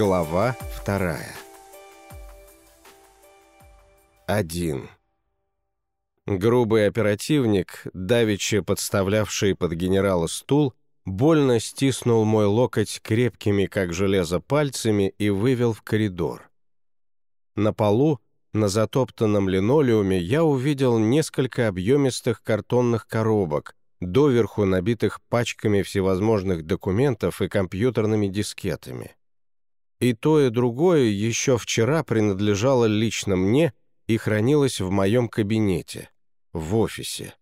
Глава вторая. Один. Грубый оперативник, давеча подставлявший под генерала стул, больно стиснул мой локоть крепкими, как железо, пальцами и вывел в коридор. На полу, на затоптанном линолеуме, я увидел несколько объемистых картонных коробок, доверху набитых пачками всевозможных документов и компьютерными дискетами. И то, и другое еще вчера принадлежало лично мне и хранилось в моем кабинете, в офисе.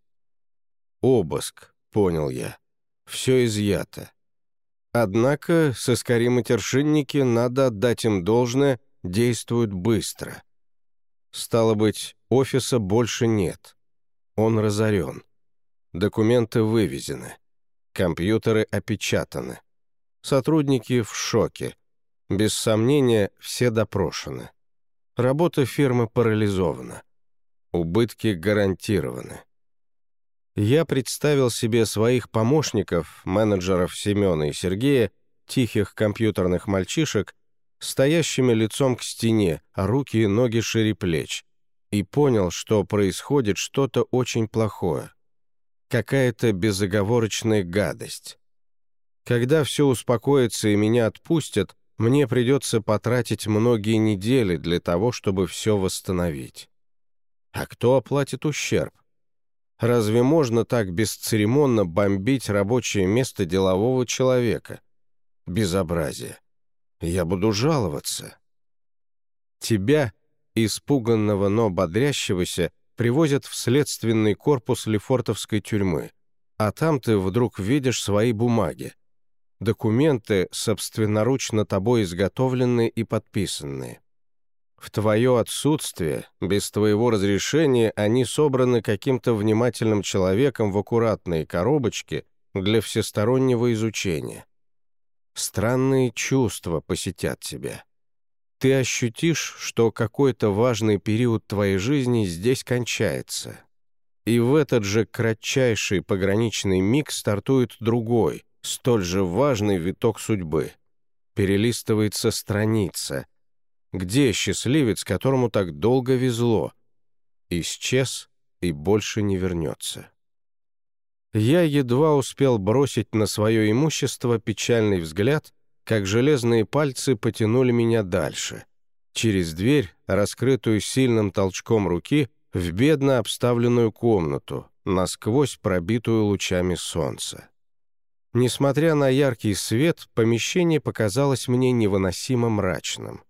Обыск, понял я. Все изъято. Однако соскари матершинники, надо отдать им должное, действуют быстро. Стало быть, офиса больше нет. Он разорен. Документы вывезены. Компьютеры опечатаны. Сотрудники в шоке — без сомнения, все допрошены. Работа фирмы парализована. Убытки гарантированы. Я представил себе своих помощников, менеджеров Семена и Сергея, тихих компьютерных мальчишек, стоящими лицом к стене, а руки и ноги шире плеч, и понял, что происходит что-то очень плохое. Какая-то безоговорочная гадость. Когда все успокоится и меня отпустят, мне придется потратить многие недели для того, чтобы все восстановить. А кто оплатит ущерб? Разве можно так бесцеремонно бомбить рабочее место делового человека? Безобразие. Я буду жаловаться. Тебя, испуганного, но бодрящегося, привозят в следственный корпус Лефортовской тюрьмы, а там ты вдруг видишь свои бумаги, документы, собственноручно тобой изготовленные и подписанные. В твое отсутствие, без твоего разрешения, они собраны каким-то внимательным человеком в аккуратные коробочки для всестороннего изучения. Странные чувства посетят тебя. Ты ощутишь, что какой-то важный период твоей жизни здесь кончается. И в этот же кратчайший пограничный миг стартует другой, столь же важный виток судьбы. Перелистывается страница. Где счастливец, которому так долго везло? Исчез и больше не вернется. Я едва успел бросить на свое имущество печальный взгляд, как железные пальцы потянули меня дальше. Через дверь, раскрытую сильным толчком руки, в бедно обставленную комнату, насквозь пробитую лучами солнца. Несмотря на яркий свет, помещение показалось мне невыносимо мрачным.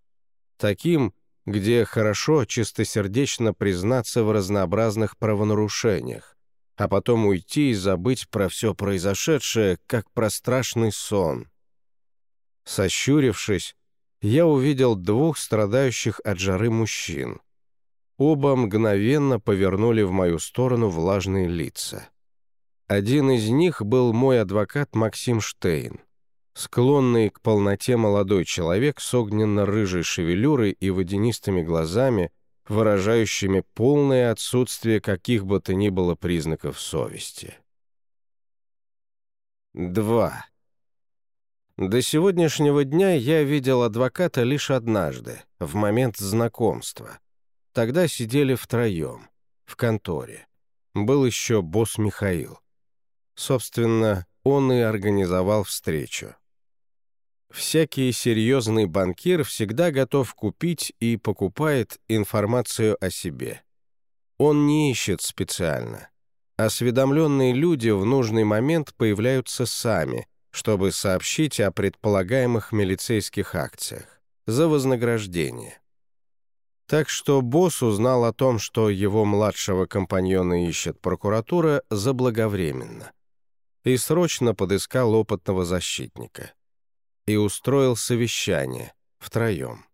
Таким, где хорошо чистосердечно признаться в разнообразных правонарушениях, а потом уйти и забыть про все произошедшее, как про страшный сон. Сощурившись, я увидел двух страдающих от жары мужчин. Оба мгновенно повернули в мою сторону влажные лица. Один из них был мой адвокат Максим Штейн. Склонный к полноте молодой человек с огненно-рыжей шевелюрой и водянистыми глазами, выражающими полное отсутствие каких бы то ни было признаков совести. 2. До сегодняшнего дня я видел адвоката лишь однажды, в момент знакомства. Тогда сидели втроем, в конторе. Был еще босс Михаил. Собственно, он и организовал встречу. Всякий серьезный банкир всегда готов купить и покупает информацию о себе. Он не ищет специально. Осведомленные люди в нужный момент появляются сами, чтобы сообщить о предполагаемых милицейских акциях за вознаграждение. Так что босс узнал о том, что его младшего компаньона ищет прокуратура, заблаговременно и срочно подыскал опытного защитника. И устроил совещание, втроем.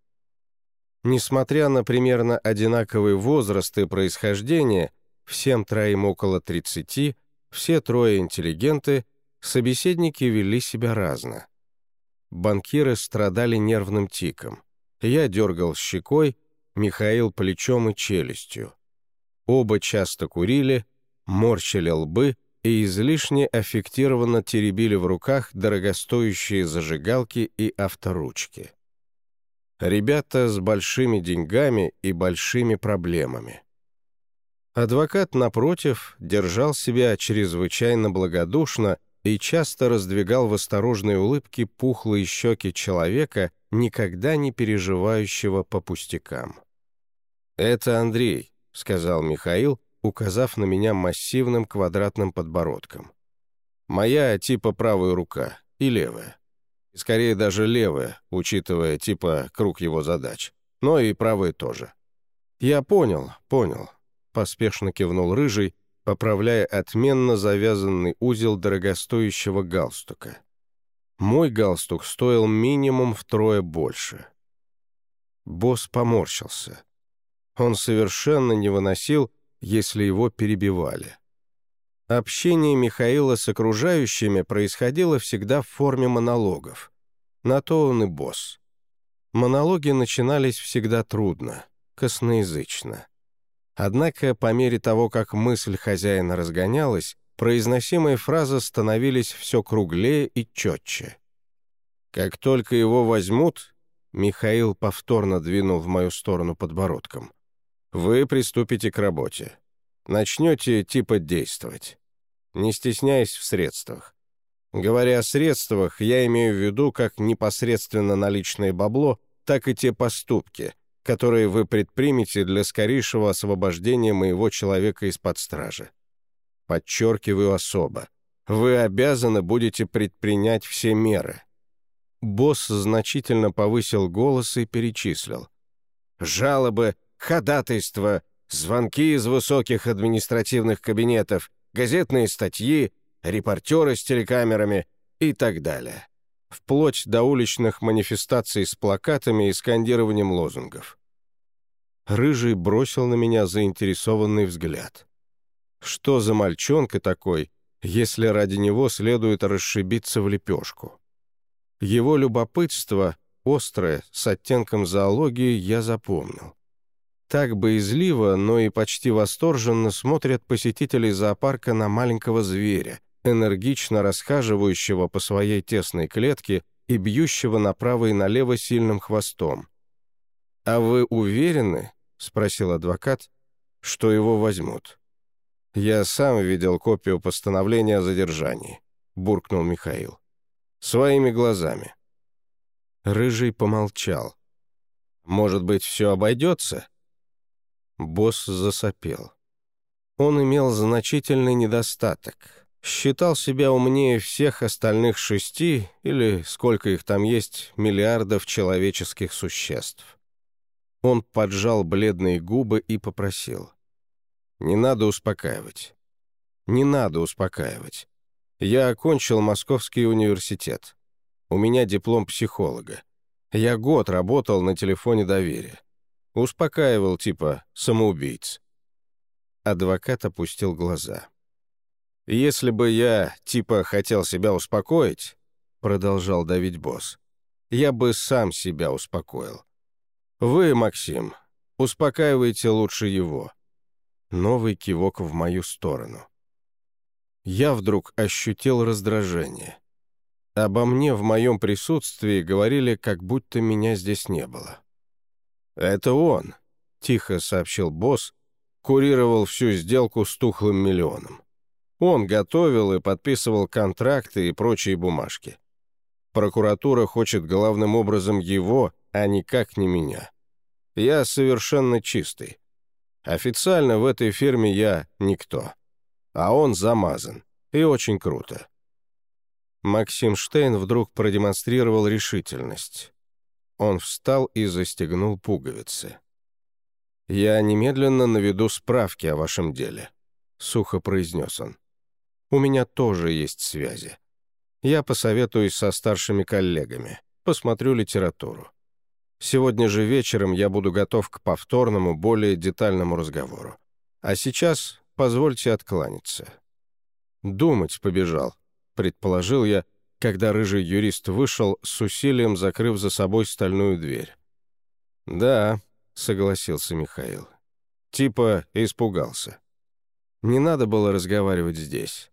Несмотря на примерно одинаковый возраст и происхождение, всем троим около 30, все трое интеллигенты, собеседники вели себя разно. Банкиры страдали нервным тиком. Я дергал щекой, Михаил плечом и челюстью. Оба часто курили, морщили лбы и излишне аффектированно теребили в руках дорогостоящие зажигалки и авторучки. Ребята с большими деньгами и большими проблемами. Адвокат, напротив, держал себя чрезвычайно благодушно и часто раздвигал в осторожной улыбке пухлые щеки человека, никогда не переживающего по пустякам. «Это Андрей», — сказал Михаил, указав на меня массивным квадратным подбородком. «Моя типа правая рука и левая. Скорее даже левая, учитывая типа круг его задач. Но и правая тоже». «Я понял, понял», — поспешно кивнул Рыжий, поправляя отменно завязанный узел дорогостоящего галстука. Мой галстук стоил минимум втрое больше. Босс поморщился. Он совершенно не выносил, если его перебивали. Общение Михаила с окружающими происходило всегда в форме монологов. На то он и босс. Монологи начинались всегда трудно, косноязычно. Однако по мере того, как мысль хозяина разгонялась, произносимые фразы становились все круглее и четче. «Как только его возьмут», — Михаил повторно двинул в мою сторону подбородком, «вы приступите к работе. Начнете типа действовать. Не стесняясь в средствах. Говоря о средствах, я имею в виду как непосредственно наличное бабло, так и те поступки — которые вы предпримете для скорейшего освобождения моего человека из-под стражи. Подчеркиваю особо. Вы обязаны будете предпринять все меры. Босс значительно повысил голос и перечислил. Жалобы, ходатайства, звонки из высоких административных кабинетов, газетные статьи, репортеры с телекамерами и так далее вплоть до уличных манифестаций с плакатами и скандированием лозунгов. Рыжий бросил на меня заинтересованный взгляд. Что за мальчонка такой, если ради него следует расшибиться в лепешку? Его любопытство, острое, с оттенком зоологии, я запомнил. Так боязливо, но и почти восторженно смотрят посетители зоопарка на маленького зверя, энергично расхаживающего по своей тесной клетке и бьющего направо и налево сильным хвостом. «А вы уверены, — спросил адвокат, — что его возьмут?» «Я сам видел копию постановления о задержании», — буркнул Михаил. «Своими глазами». Рыжий помолчал. «Может быть, все обойдется?» Босс засопел. Он имел значительный недостаток — считал себя умнее всех остальных шести, или сколько их там есть, миллиардов человеческих существ. Он поджал бледные губы и попросил. «Не надо успокаивать. Не надо успокаивать. Я окончил Московский университет. У меня диплом психолога. Я год работал на телефоне доверия. Успокаивал типа самоубийц». Адвокат опустил глаза. «Если бы я, типа, хотел себя успокоить», — продолжал давить босс, «я бы сам себя успокоил. Вы, Максим, успокаиваете лучше его». Новый кивок в мою сторону. Я вдруг ощутил раздражение. Обо мне в моем присутствии говорили, как будто меня здесь не было. «Это он», — тихо сообщил босс, курировал всю сделку с тухлым миллионом. Он готовил и подписывал контракты и прочие бумажки. Прокуратура хочет главным образом его, а никак не меня. Я совершенно чистый. Официально в этой фирме я никто. А он замазан. И очень круто. Максим Штейн вдруг продемонстрировал решительность. Он встал и застегнул пуговицы. «Я немедленно наведу справки о вашем деле», — сухо произнес он. У меня тоже есть связи. Я посоветуюсь со старшими коллегами, посмотрю литературу. Сегодня же вечером я буду готов к повторному, более детальному разговору. А сейчас позвольте откланяться. Думать побежал, предположил я, когда рыжий юрист вышел, с усилием закрыв за собой стальную дверь. «Да», — согласился Михаил. «Типа испугался. Не надо было разговаривать здесь.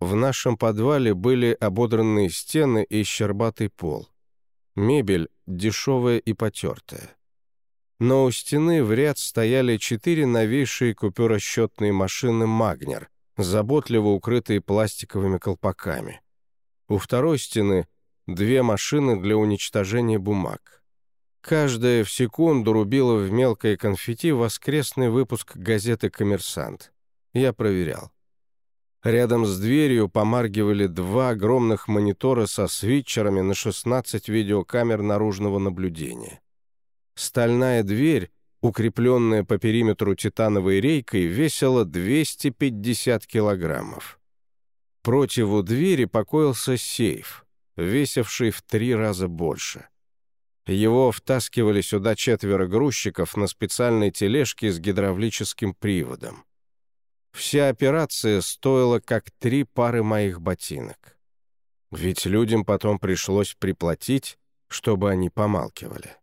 В нашем подвале были ободранные стены и щербатый пол. Мебель, дешевая и потертая. Но у стены в ряд стояли четыре новейшие купюросчетные машины «Магнер», заботливо укрытые пластиковыми колпаками. У второй стены две машины для уничтожения бумаг. Каждая в секунду рубила в мелкое конфетти воскресный выпуск газеты «Коммерсант». Я проверял. Рядом с дверью помаргивали два огромных монитора со свитчерами на 16 видеокамер наружного наблюдения. Стальная дверь, укрепленная по периметру титановой рейкой, весила 250 килограммов. Против у двери покоился сейф, весивший в три раза больше. Его втаскивали сюда четверо грузчиков на специальной тележке с гидравлическим приводом. Вся операция стоила как три пары моих ботинок. Ведь людям потом пришлось приплатить, чтобы они помалкивали.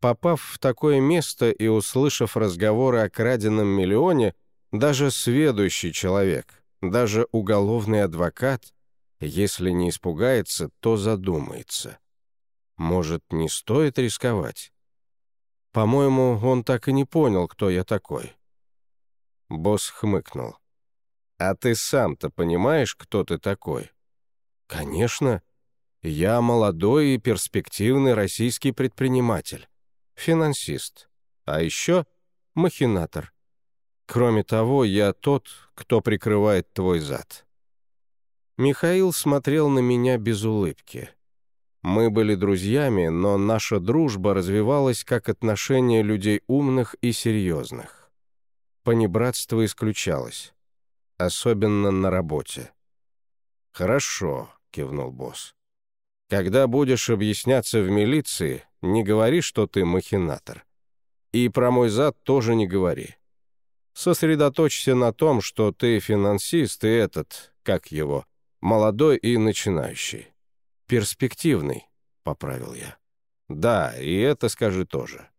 Попав в такое место и услышав разговоры о краденном миллионе, даже сведущий человек, даже уголовный адвокат, если не испугается, то задумается. Может, не стоит рисковать? По-моему, он так и не понял, кто я такой. Босс хмыкнул. «А ты сам-то понимаешь, кто ты такой?» «Конечно. Я молодой и перспективный российский предприниматель финансист, а еще махинатор. Кроме того, я тот, кто прикрывает твой зад». Михаил смотрел на меня без улыбки. Мы были друзьями, но наша дружба развивалась как отношения людей умных и серьезных. Понебратство исключалось, особенно на работе. «Хорошо», — кивнул босс. «Когда будешь объясняться в милиции, не говори, что ты махинатор. И про мой зад тоже не говори. Сосредоточься на том, что ты финансист и этот, как его, молодой и начинающий. Перспективный, поправил я. Да, и это скажи тоже.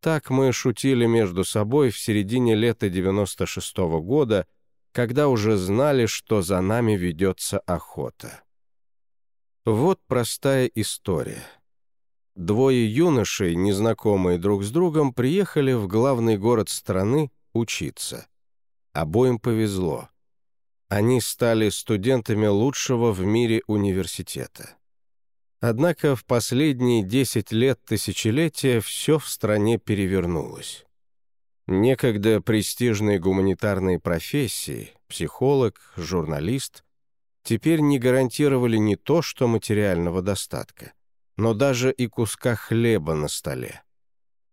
Так мы шутили между собой в середине лета 96 -го года, когда уже знали, что за нами ведется охота. Вот простая история. Двое юношей, незнакомые друг с другом, приехали в главный город страны учиться. Обоим повезло. Они стали студентами лучшего в мире университета. Однако в последние 10 лет тысячелетия все в стране перевернулось. Некогда престижные гуманитарные профессии – психолог, журналист – теперь не гарантировали не то, что материального достатка, но даже и куска хлеба на столе.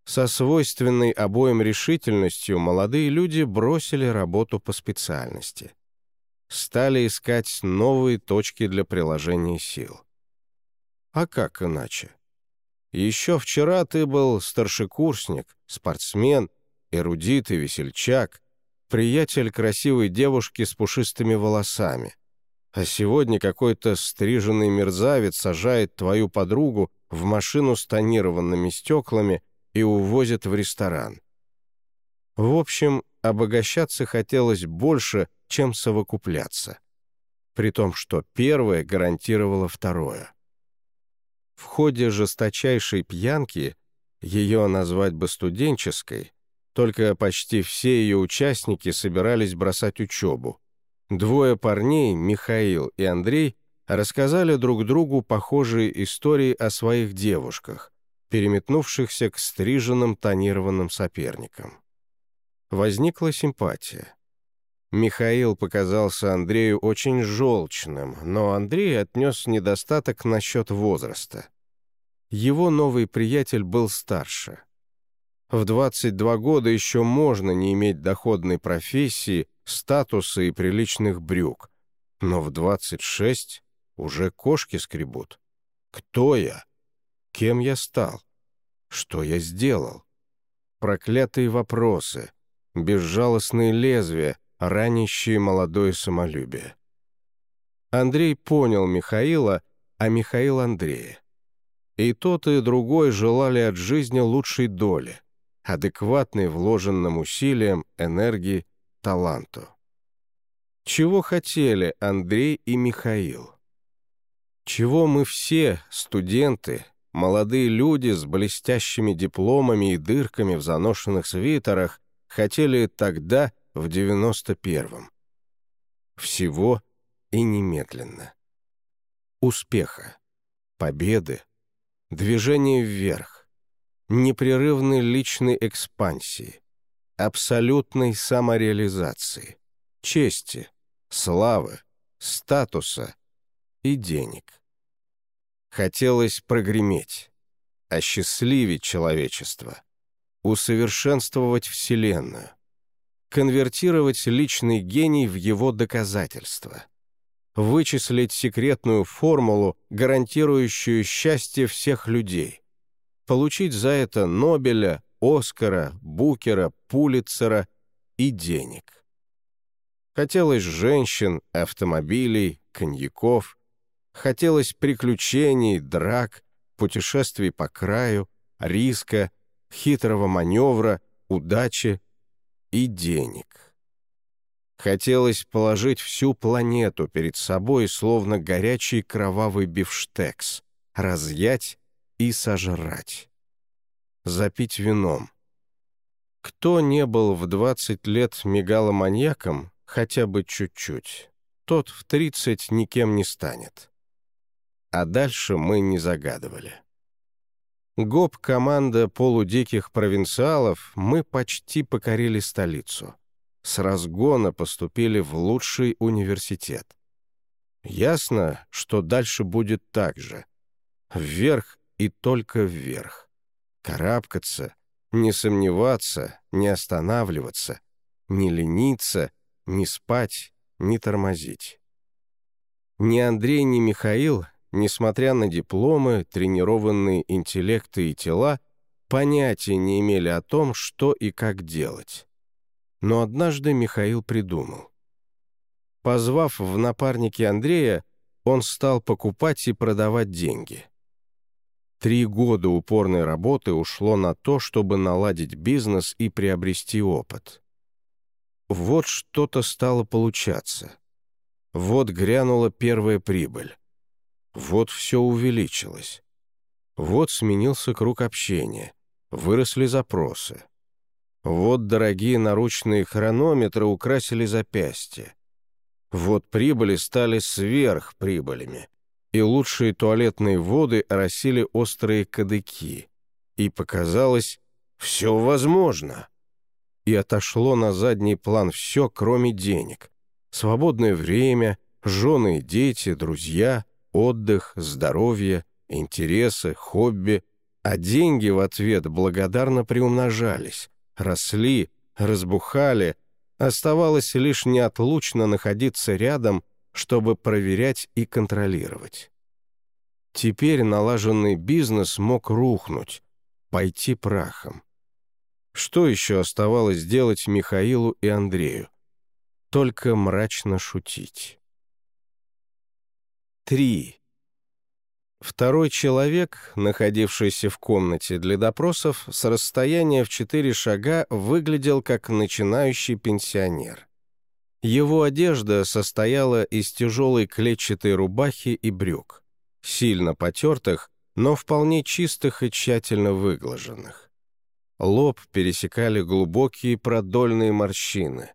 Со свойственной обоим решительностью молодые люди бросили работу по специальности. Стали искать новые точки для приложения сил. А как иначе? Еще вчера ты был старшекурсник, спортсмен, эрудит и весельчак, приятель красивой девушки с пушистыми волосами — а сегодня какой-то стриженный мерзавец сажает твою подругу в машину с тонированными стеклами и увозит в ресторан. В общем, обогащаться хотелось больше, чем совокупляться. При том, что первое гарантировало второе. В ходе жесточайшей пьянки, ее назвать бы студенческой, только почти все ее участники собирались бросать учебу, Двое парней, Михаил и Андрей, рассказали друг другу похожие истории о своих девушках, переметнувшихся к стриженным тонированным соперникам. Возникла симпатия. Михаил показался Андрею очень желчным, но Андрей отнес недостаток насчет возраста. Его новый приятель был старше. В 22 года еще можно не иметь доходной профессии статуса и приличных брюк. Но в 26 уже кошки скребут. Кто я? Кем я стал? Что я сделал? Проклятые вопросы, безжалостные лезвия, ранящие молодое самолюбие. Андрей понял Михаила, а Михаил Андрея. И тот, и другой желали от жизни лучшей доли, адекватной вложенным усилиям, энергии таланту. Чего хотели Андрей и Михаил? Чего мы все, студенты, молодые люди с блестящими дипломами и дырками в заношенных свитерах хотели тогда, в 91-м. Всего и немедленно. Успеха, победы, движения вверх, непрерывной личной экспансии, абсолютной самореализации, чести, славы, статуса и денег. Хотелось прогреметь, осчастливить человечество, усовершенствовать Вселенную, конвертировать личный гений в его доказательство, вычислить секретную формулу, гарантирующую счастье всех людей, получить за это Нобеля, Оскара, Букера, Пулитцера и денег. Хотелось женщин, автомобилей, коньяков, хотелось приключений, драк, путешествий по краю, риска, хитрого маневра, удачи и денег. Хотелось положить всю планету перед собой, словно горячий кровавый бифштекс, разъять и сожрать. Запить вином. Кто не был в 20 лет мегаломаньяком, хотя бы чуть-чуть, тот в 30 никем не станет. А дальше мы не загадывали. ГОП-команда полудиких провинциалов мы почти покорили столицу. С разгона поступили в лучший университет. Ясно, что дальше будет так же. Вверх и только вверх. Карабкаться, не сомневаться, не останавливаться, не лениться, не спать, не тормозить. Ни Андрей, ни Михаил несмотря на дипломы, тренированные интеллекты и тела, понятия не имели о том, что и как делать. Но однажды Михаил придумал. Позвав в напарники Андрея, он стал покупать и продавать деньги. Три года упорной работы ушло на то, чтобы наладить бизнес и приобрести опыт. Вот что-то стало получаться. Вот грянула первая прибыль. Вот все увеличилось. Вот сменился круг общения. Выросли запросы. Вот дорогие наручные хронометры украсили запястья. Вот прибыли стали сверхприбылями. И лучшие туалетные воды оросили острые кадыки. И показалось, все возможно. И отошло на задний план все, кроме денег. Свободное время, жены дети, друзья — отдых, здоровье, интересы, хобби, а деньги в ответ благодарно приумножались, росли, разбухали, оставалось лишь неотлучно находиться рядом, чтобы проверять и контролировать. Теперь налаженный бизнес мог рухнуть, пойти прахом. Что еще оставалось делать Михаилу и Андрею? Только мрачно шутить. 3. Второй человек, находившийся в комнате для допросов, с расстояния в четыре шага выглядел как начинающий пенсионер. Его одежда состояла из тяжелой клетчатой рубахи и брюк, сильно потертых, но вполне чистых и тщательно выглаженных. Лоб пересекали глубокие продольные морщины.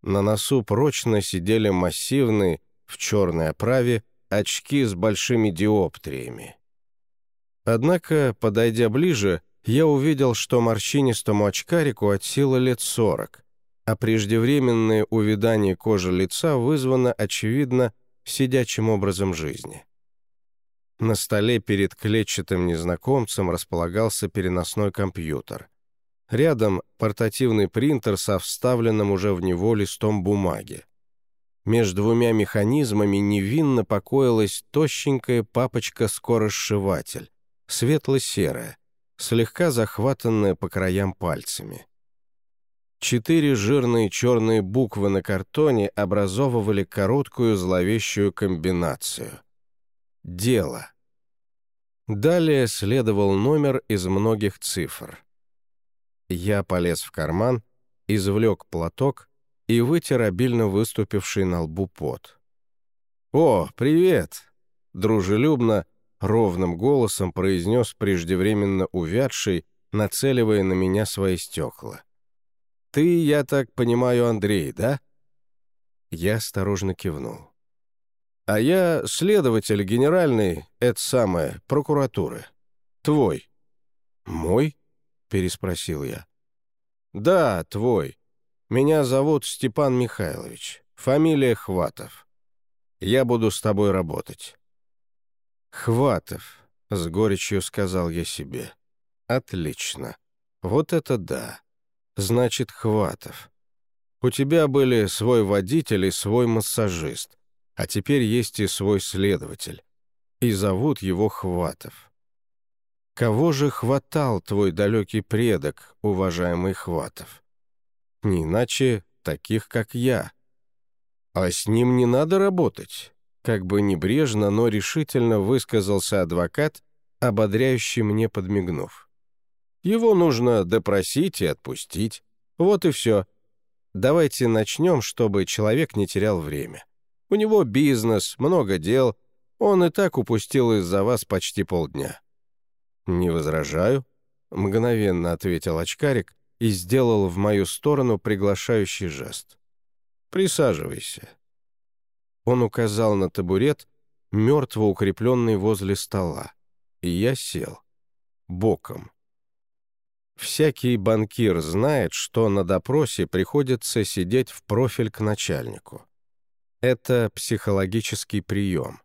На носу прочно сидели массивные, в черной оправе, очки с большими диоптриями. Однако, подойдя ближе, я увидел, что морщинистому очкарику от силы лет сорок, а преждевременное увядание кожи лица вызвано, очевидно, сидячим образом жизни. На столе перед клетчатым незнакомцем располагался переносной компьютер. Рядом портативный принтер со вставленным уже в него листом бумаги. Между двумя механизмами невинно покоилась тощенькая папочка-скоросшиватель, светло-серая, слегка захватанная по краям пальцами. Четыре жирные черные буквы на картоне образовывали короткую зловещую комбинацию. «Дело». Далее следовал номер из многих цифр. Я полез в карман, извлек платок и вытер обильно выступивший на лбу пот. «О, привет!» Дружелюбно, ровным голосом произнес преждевременно увядший, нацеливая на меня свои стекла. «Ты, я так понимаю, Андрей, да?» Я осторожно кивнул. «А я следователь генеральный, это самое, прокуратуры. Твой». «Мой?» — переспросил я. «Да, твой. Меня зовут Степан Михайлович. Фамилия Хватов. Я буду с тобой работать». «Хватов», — с горечью сказал я себе. «Отлично. Вот это да. Значит, Хватов. У тебя были свой водитель и свой массажист, а теперь есть и свой следователь. И зовут его Хватов. Кого же хватал твой далекий предок, уважаемый Хватов? Не иначе таких, как я. А с ним не надо работать. Как бы небрежно, но решительно высказался адвокат, ободряющий мне подмигнув. Его нужно допросить и отпустить. Вот и все. Давайте начнем, чтобы человек не терял время. У него бизнес, много дел. Он и так упустил из-за вас почти полдня. «Не возражаю», — мгновенно ответил очкарик и сделал в мою сторону приглашающий жест. «Присаживайся». Он указал на табурет, мертво укрепленный возле стола, и я сел. Боком. Всякий банкир знает, что на допросе приходится сидеть в профиль к начальнику. Это психологический прием.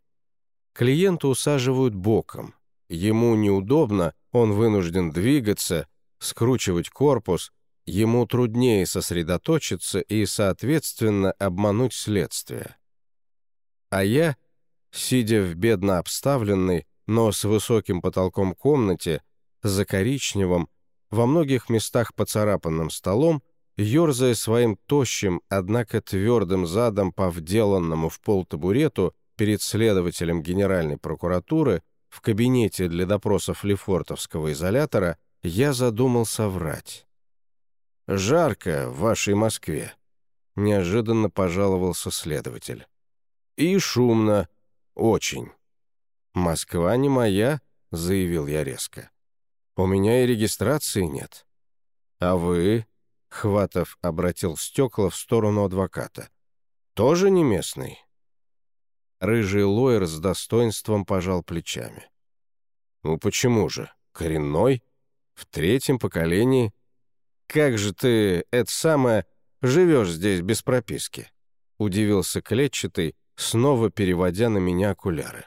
Клиента усаживают боком. Ему неудобно, он вынужден двигаться, скручивать корпус, ему труднее сосредоточиться и, соответственно, обмануть следствие. А я, сидя в бедно обставленной, но с высоким потолком комнате, за коричневым, во многих местах поцарапанным столом, ерзая своим тощим, однако твердым задом по вделанному в пол табурету перед следователем Генеральной прокуратуры в кабинете для допросов Лефортовского изолятора, я задумался врать. «Жарко в вашей Москве», — неожиданно пожаловался следователь. «И шумно. Очень». «Москва не моя», — заявил я резко. «У меня и регистрации нет». «А вы?» — Хватов обратил стекла в сторону адвоката. «Тоже не местный?» Рыжий лоер с достоинством пожал плечами. «Ну почему же? Коренной? В третьем поколении? Как же ты, это самое, живешь здесь без прописки?» Удивился клетчатый, снова переводя на меня окуляры.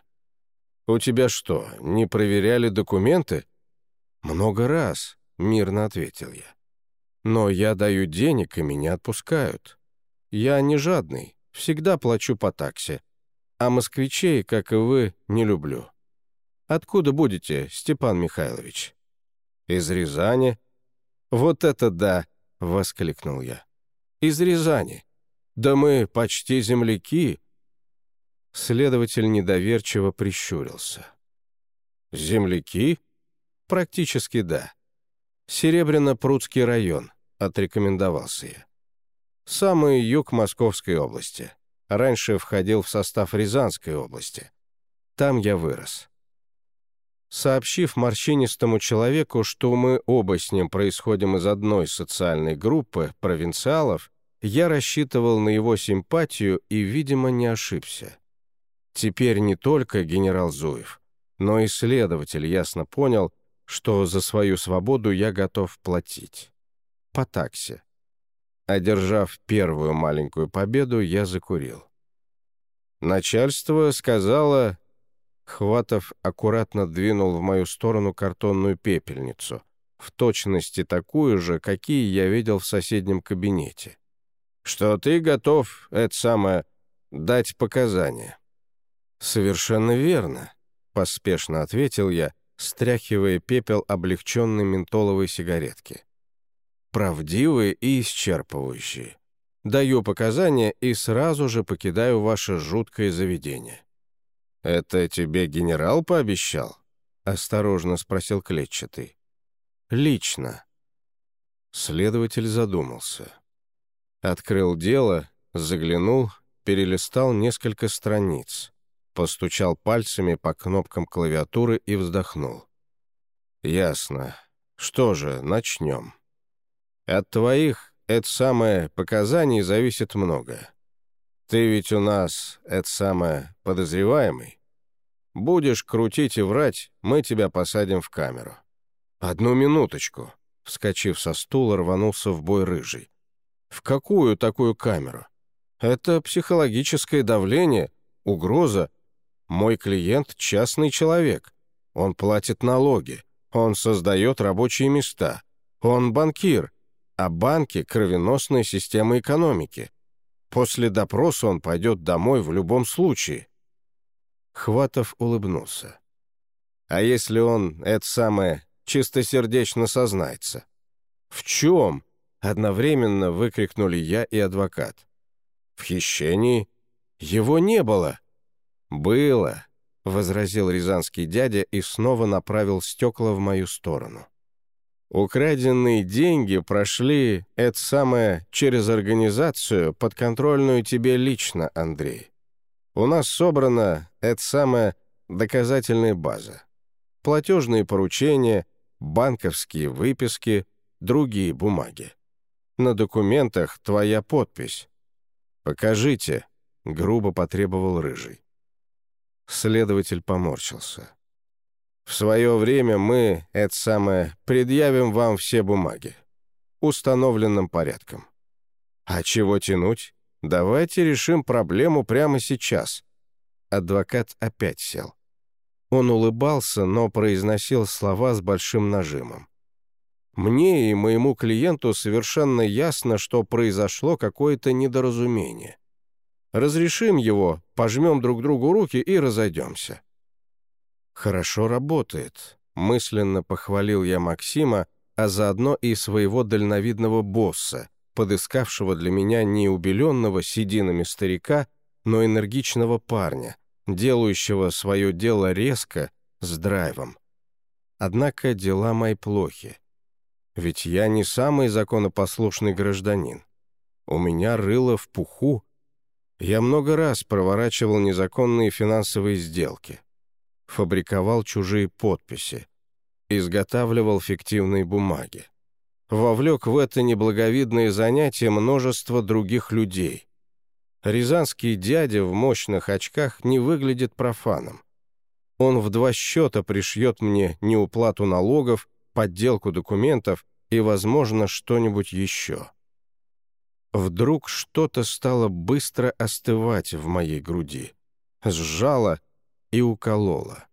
«У тебя что, не проверяли документы?» «Много раз», — мирно ответил я. «Но я даю денег, и меня отпускают. Я не жадный, всегда плачу по такси, а москвичей, как и вы, не люблю. Откуда будете, Степан Михайлович?» «Из Рязани». «Вот это да!» — воскликнул я. «Из Рязани. Да мы почти земляки, Следователь недоверчиво прищурился. «Земляки?» «Практически да. Серебряно-Прудский район», — отрекомендовался я. «Самый юг Московской области. Раньше входил в состав Рязанской области. Там я вырос». Сообщив морщинистому человеку, что мы оба с ним происходим из одной социальной группы, провинциалов, я рассчитывал на его симпатию и, видимо, не ошибся. Теперь не только генерал Зуев, но и следователь ясно понял, что за свою свободу я готов платить. По таксе. Одержав первую маленькую победу, я закурил. Начальство сказало... Хватов аккуратно двинул в мою сторону картонную пепельницу, в точности такую же, какие я видел в соседнем кабинете. «Что ты готов, это самое, дать показания». «Совершенно верно», — поспешно ответил я, стряхивая пепел облегченной ментоловой сигаретки. «Правдивые и исчерпывающие. Даю показания и сразу же покидаю ваше жуткое заведение». «Это тебе генерал пообещал?» — осторожно спросил клетчатый. «Лично». Следователь задумался. Открыл дело, заглянул, перелистал несколько страниц постучал пальцами по кнопкам клавиатуры и вздохнул. «Ясно. Что же, начнем. От твоих, это самое, показаний зависит многое. Ты ведь у нас, это самое, подозреваемый. Будешь крутить и врать, мы тебя посадим в камеру. Одну минуточку». Вскочив со стула, рванулся в бой рыжий. «В какую такую камеру? Это психологическое давление, угроза. Мой клиент — частный человек. Он платит налоги. Он создает рабочие места. Он банкир. А банки — кровеносная система экономики. После допроса он пойдет домой в любом случае. Хватов улыбнулся. А если он, это самое, чистосердечно сознается? В чем? Одновременно выкрикнули я и адвокат. В хищении? Его не было. Было, возразил рязанский дядя и снова направил стекла в мою сторону. Украденные деньги прошли, это самое, через организацию, подконтрольную тебе лично, Андрей. У нас собрана, это самая, доказательная база. Платежные поручения, банковские выписки, другие бумаги. На документах твоя подпись. «Покажите», — грубо потребовал Рыжий. Следователь поморщился. «В свое время мы, это самое, предъявим вам все бумаги. Установленным порядком. А чего тянуть? Давайте решим проблему прямо сейчас». Адвокат опять сел. Он улыбался, но произносил слова с большим нажимом. Мне и моему клиенту совершенно ясно, что произошло какое-то недоразумение. Разрешим его, пожмем друг другу руки и разойдемся. Хорошо работает. Мысленно похвалил я Максима, а заодно и своего дальновидного босса, подыскавшего для меня не убеленного сединами старика, но энергичного парня, делающего свое дело резко, с драйвом. Однако дела мои плохи. Ведь я не самый законопослушный гражданин. У меня рыло в пуху. Я много раз проворачивал незаконные финансовые сделки. Фабриковал чужие подписи. Изготавливал фиктивные бумаги. Вовлек в это неблаговидное занятие множество других людей. Рязанский дядя в мощных очках не выглядит профаном. Он в два счета пришьет мне неуплату налогов, подделку документов и, возможно, что-нибудь еще. Вдруг что-то стало быстро остывать в моей груди, сжало и укололо.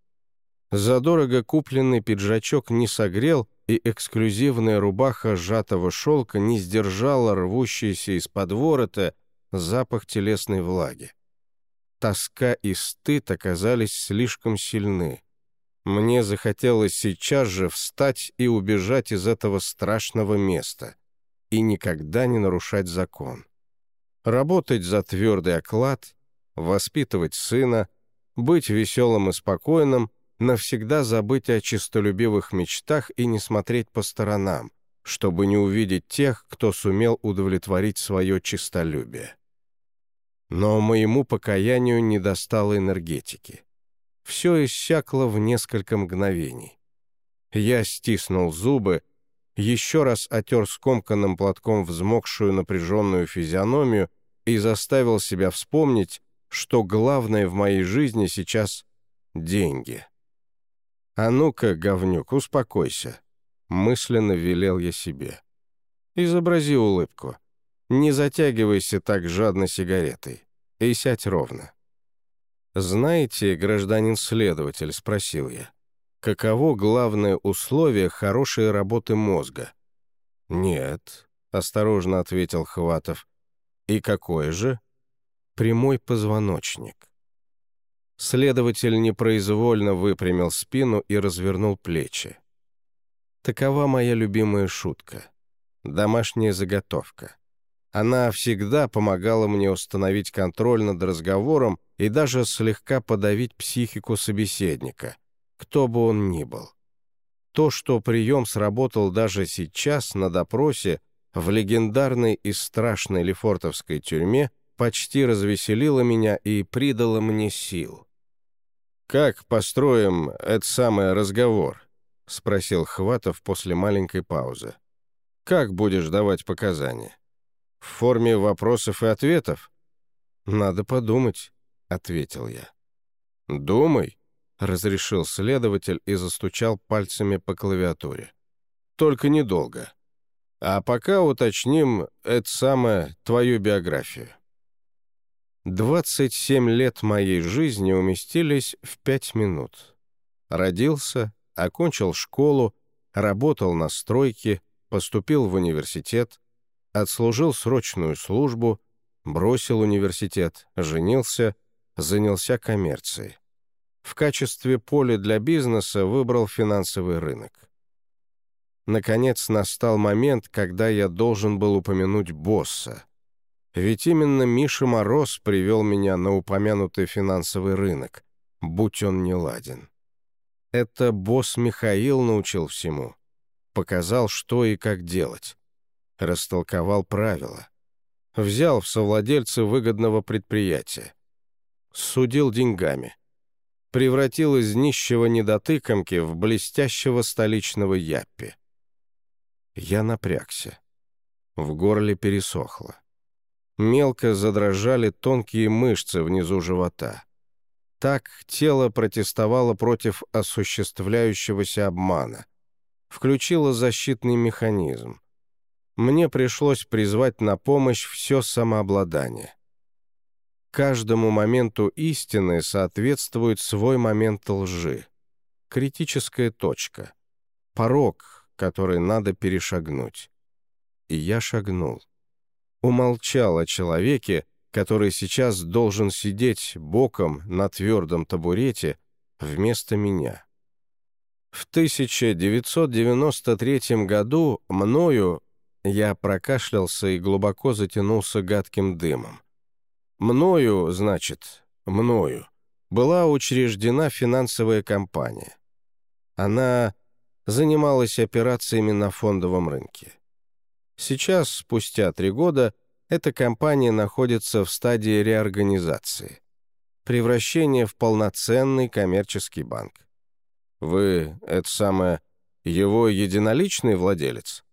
Задорого купленный пиджачок не согрел, и эксклюзивная рубаха сжатого шелка не сдержала рвущийся из-под ворота запах телесной влаги. Тоска и стыд оказались слишком сильны. Мне захотелось сейчас же встать и убежать из этого страшного места и никогда не нарушать закон. Работать за твердый оклад, воспитывать сына, быть веселым и спокойным, навсегда забыть о честолюбивых мечтах и не смотреть по сторонам, чтобы не увидеть тех, кто сумел удовлетворить свое честолюбие. Но моему покаянию не достало энергетики все иссякло в несколько мгновений. Я стиснул зубы, еще раз отер скомканным платком взмокшую напряженную физиономию и заставил себя вспомнить, что главное в моей жизни сейчас — деньги. «А ну-ка, говнюк, успокойся», — мысленно велел я себе. «Изобрази улыбку. Не затягивайся так жадно сигаретой. И сядь ровно. «Знаете, гражданин-следователь», — спросил я, «каково главное условие хорошей работы мозга?» «Нет», — осторожно ответил Хватов. «И какое же?» «Прямой позвоночник». Следователь непроизвольно выпрямил спину и развернул плечи. Такова моя любимая шутка. Домашняя заготовка. Она всегда помогала мне установить контроль над разговором и даже слегка подавить психику собеседника, кто бы он ни был. То, что прием сработал даже сейчас на допросе в легендарной и страшной Лефортовской тюрьме, почти развеселило меня и придало мне сил. «Как построим этот самый разговор?» — спросил Хватов после маленькой паузы. «Как будешь давать показания? В форме вопросов и ответов?» «Надо подумать», — ответил я. «Думай», — разрешил следователь и застучал пальцами по клавиатуре. «Только недолго. А пока уточним это самое твою биографию». 27 лет моей жизни уместились в пять минут. Родился, окончил школу, работал на стройке, поступил в университет, отслужил срочную службу, бросил университет, женился, занялся коммерцией. В качестве поля для бизнеса выбрал финансовый рынок. Наконец настал момент, когда я должен был упомянуть босса. Ведь именно Миша Мороз привел меня на упомянутый финансовый рынок, будь он не ладен. Это босс Михаил научил всему. Показал, что и как делать. Растолковал правила. Взял в совладельцы выгодного предприятия. Судил деньгами. Превратил из нищего недотыкомки в блестящего столичного яппи. Я напрягся. В горле пересохло. Мелко задрожали тонкие мышцы внизу живота. Так тело протестовало против осуществляющегося обмана. Включило защитный механизм. Мне пришлось призвать на помощь все самообладание. Каждому моменту истины соответствует свой момент лжи. Критическая точка. Порог, который надо перешагнуть. И я шагнул. Умолчал о человеке, который сейчас должен сидеть боком на твердом табурете вместо меня. В 1993 году мною я прокашлялся и глубоко затянулся гадким дымом. Мною, значит, мною, была учреждена финансовая компания. Она занималась операциями на фондовом рынке. Сейчас, спустя три года, эта компания находится в стадии реорганизации. Превращение в полноценный коммерческий банк. Вы, это самое, его единоличный владелец?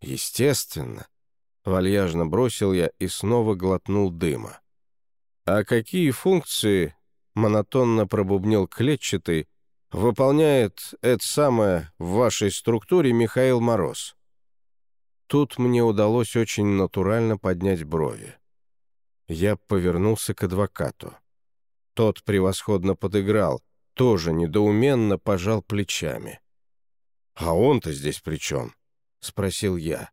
Естественно. Вальяжно бросил я и снова глотнул дыма. А какие функции, монотонно пробубнил клетчатый, выполняет это самое в вашей структуре Михаил Мороз? Тут мне удалось очень натурально поднять брови. Я повернулся к адвокату. Тот превосходно подыграл, тоже недоуменно пожал плечами. «А он-то здесь при чем?» — спросил я.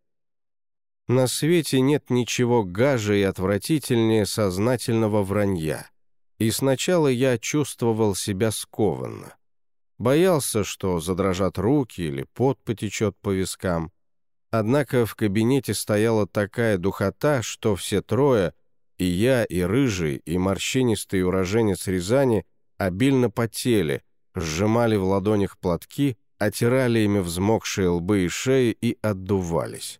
На свете нет ничего гаже и отвратительнее сознательного вранья. И сначала я чувствовал себя скованно. Боялся, что задрожат руки или пот потечет по вискам. Однако в кабинете стояла такая духота, что все трое, и я, и рыжий, и морщинистый уроженец Рязани, обильно потели, сжимали в ладонях платки, отирали ими взмокшие лбы и шеи и отдувались.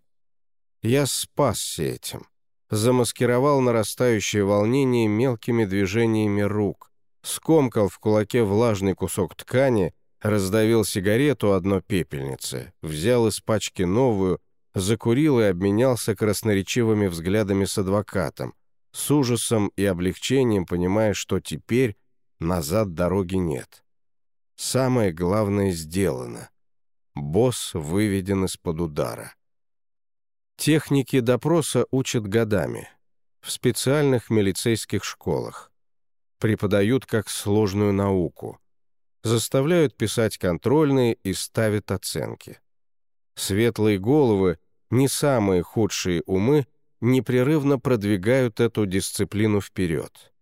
Я спасся этим. Замаскировал нарастающее волнение мелкими движениями рук, скомкал в кулаке влажный кусок ткани — раздавил сигарету одно пепельницы, взял из пачки новую, закурил и обменялся красноречивыми взглядами с адвокатом, с ужасом и облегчением понимая, что теперь назад дороги нет. Самое главное сделано. Босс выведен из-под удара. Техники допроса учат годами. В специальных милицейских школах. Преподают как сложную науку заставляют писать контрольные и ставят оценки. Светлые головы, не самые худшие умы, непрерывно продвигают эту дисциплину вперед.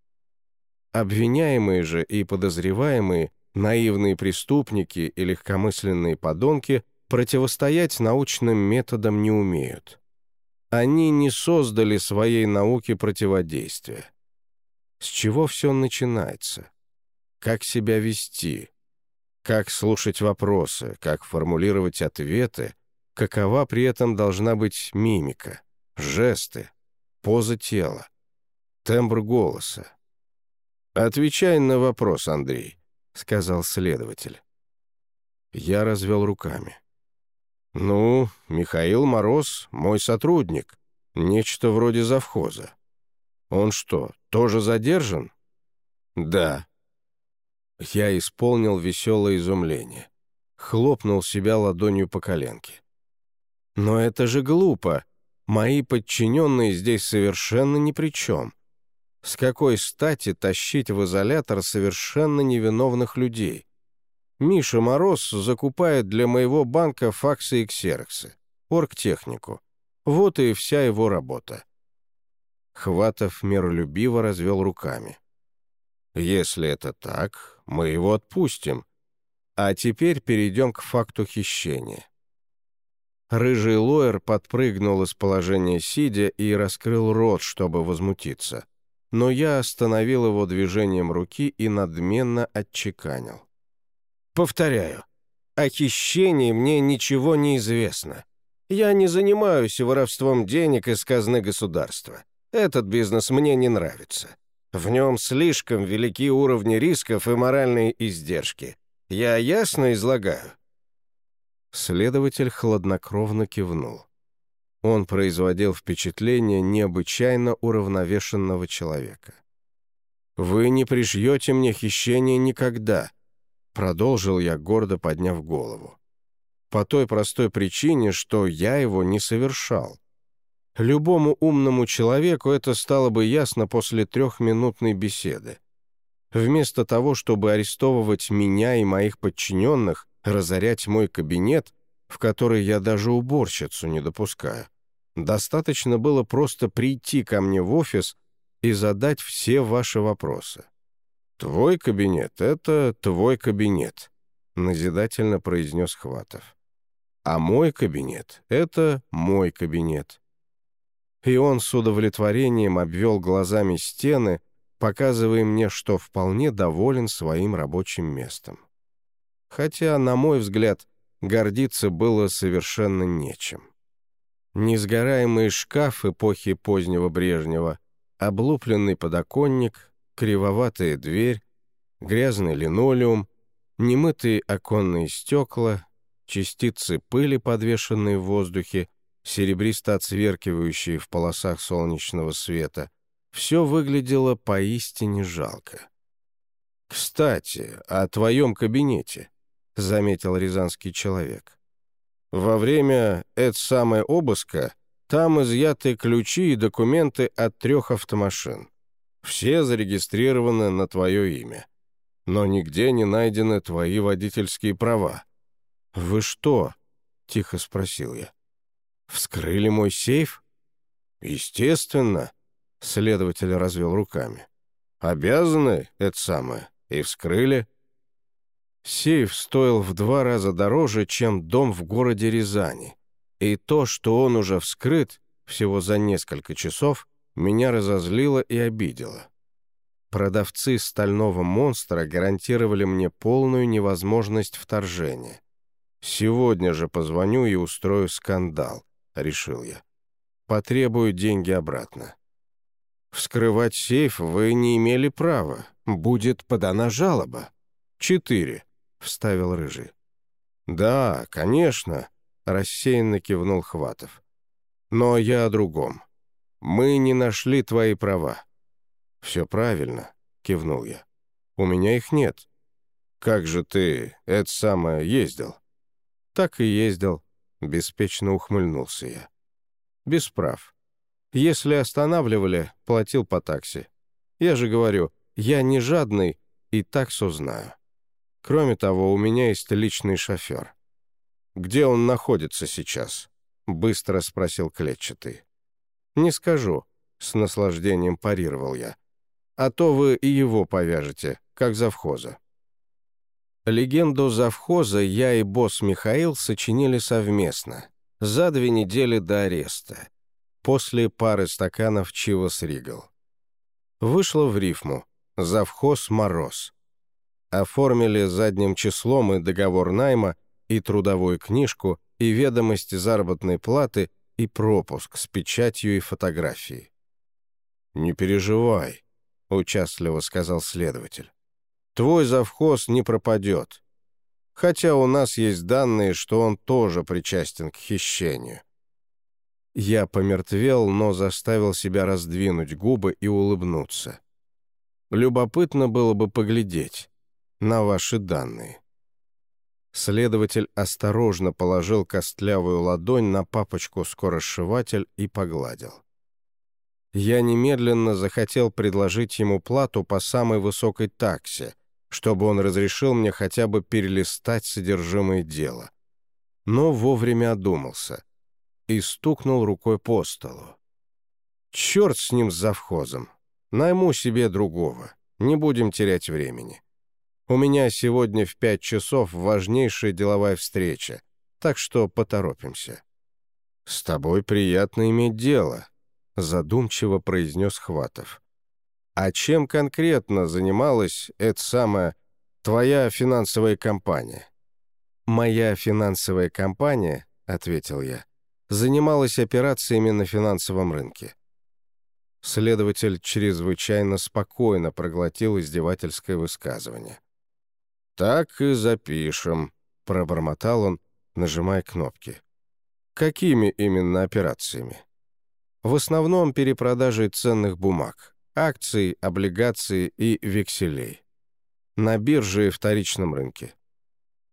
Обвиняемые же и подозреваемые, наивные преступники и легкомысленные подонки противостоять научным методам не умеют. Они не создали своей науки противодействия. С чего все начинается? Как себя вести? Как слушать вопросы, как формулировать ответы, какова при этом должна быть мимика, жесты, поза тела, тембр голоса. Отвечай на вопрос, Андрей. — сказал следователь. Я развел руками. «Ну, Михаил Мороз — мой сотрудник, нечто вроде завхоза. Он что, тоже задержан?» «Да». Я исполнил веселое изумление. Хлопнул себя ладонью по коленке. «Но это же глупо. Мои подчиненные здесь совершенно ни при чем. С какой стати тащить в изолятор совершенно невиновных людей? Миша Мороз закупает для моего банка факсы и ксероксы, оргтехнику. Вот и вся его работа. Хватов миролюбиво развел руками. «Если это так, мы его отпустим. А теперь перейдем к факту хищения». Рыжий лоер подпрыгнул из положения сидя и раскрыл рот, чтобы возмутиться. Но я остановил его движением руки и надменно отчеканил. «Повторяю, о хищении мне ничего не известно. Я не занимаюсь воровством денег из казны государства. Этот бизнес мне не нравится. В нем слишком велики уровни рисков и моральные издержки. Я ясно излагаю?» Следователь хладнокровно кивнул. Он производил впечатление необычайно уравновешенного человека. «Вы не пришьете мне хищение никогда», — продолжил я, гордо подняв голову. «По той простой причине, что я его не совершал. Любому умному человеку это стало бы ясно после трехминутной беседы. Вместо того, чтобы арестовывать меня и моих подчиненных, разорять мой кабинет, в который я даже уборщицу не допускаю, достаточно было просто прийти ко мне в офис и задать все ваши вопросы. «Твой кабинет — это твой кабинет», — назидательно произнес Хватов. «А мой кабинет — это мой кабинет и он с удовлетворением обвел глазами стены, показывая мне, что вполне доволен своим рабочим местом. Хотя, на мой взгляд, гордиться было совершенно нечем. Несгораемый шкаф эпохи позднего Брежнева, облупленный подоконник, кривоватая дверь, грязный линолеум, немытые оконные стекла, частицы пыли, подвешенные в воздухе, серебристо отсверкивающие в полосах солнечного света, все выглядело поистине жалко. «Кстати, о твоем кабинете», — заметил рязанский человек. «Во время этой самой обыска там изъяты ключи и документы от трех автомашин. Все зарегистрированы на твое имя. Но нигде не найдены твои водительские права». «Вы что?» — тихо спросил я. «Вскрыли мой сейф?» «Естественно», — следователь развел руками. «Обязаны, это самое, и вскрыли». Сейф стоил в два раза дороже, чем дом в городе Рязани. И то, что он уже вскрыт, всего за несколько часов, меня разозлило и обидело. Продавцы стального монстра гарантировали мне полную невозможность вторжения. Сегодня же позвоню и устрою скандал. — решил я. «Потребую деньги обратно». «Вскрывать сейф вы не имели права. Будет подана жалоба». «Четыре», — вставил Рыжий. «Да, конечно», — рассеянно кивнул Хватов. «Но я о другом. Мы не нашли твои права». «Все правильно», — кивнул я. «У меня их нет». «Как же ты, это самое, ездил?» «Так и ездил», Беспечно ухмыльнулся я. Без прав. Если останавливали, платил по такси. Я же говорю, я не жадный и таксу знаю. Кроме того, у меня есть личный шофер. «Где он находится сейчас?» — быстро спросил клетчатый. «Не скажу», — с наслаждением парировал я. «А то вы и его повяжете, как завхоза». Легенду завхоза я и босс Михаил сочинили совместно, за две недели до ареста, после пары стаканов Чивас Ригал. Вышло в рифму «Завхоз Мороз». Оформили задним числом и договор найма, и трудовую книжку, и ведомости заработной платы, и пропуск с печатью и фотографией. «Не переживай», — участливо сказал следователь. Твой завхоз не пропадет. Хотя у нас есть данные, что он тоже причастен к хищению. Я помертвел, но заставил себя раздвинуть губы и улыбнуться. Любопытно было бы поглядеть на ваши данные. Следователь осторожно положил костлявую ладонь на папочку-скоросшиватель и погладил. Я немедленно захотел предложить ему плату по самой высокой таксе, чтобы он разрешил мне хотя бы перелистать содержимое дела. Но вовремя одумался и стукнул рукой по столу. «Черт с ним с завхозом! Найму себе другого, не будем терять времени. У меня сегодня в пять часов важнейшая деловая встреча, так что поторопимся». «С тобой приятно иметь дело», — задумчиво произнес Хватов. «А чем конкретно занималась эта самая твоя финансовая компания?» «Моя финансовая компания», — ответил я, — «занималась операциями на финансовом рынке». Следователь чрезвычайно спокойно проглотил издевательское высказывание. «Так и запишем», — пробормотал он, нажимая кнопки. «Какими именно операциями?» В основном перепродажей ценных бумаг, акций, облигаций и векселей. На бирже и вторичном рынке.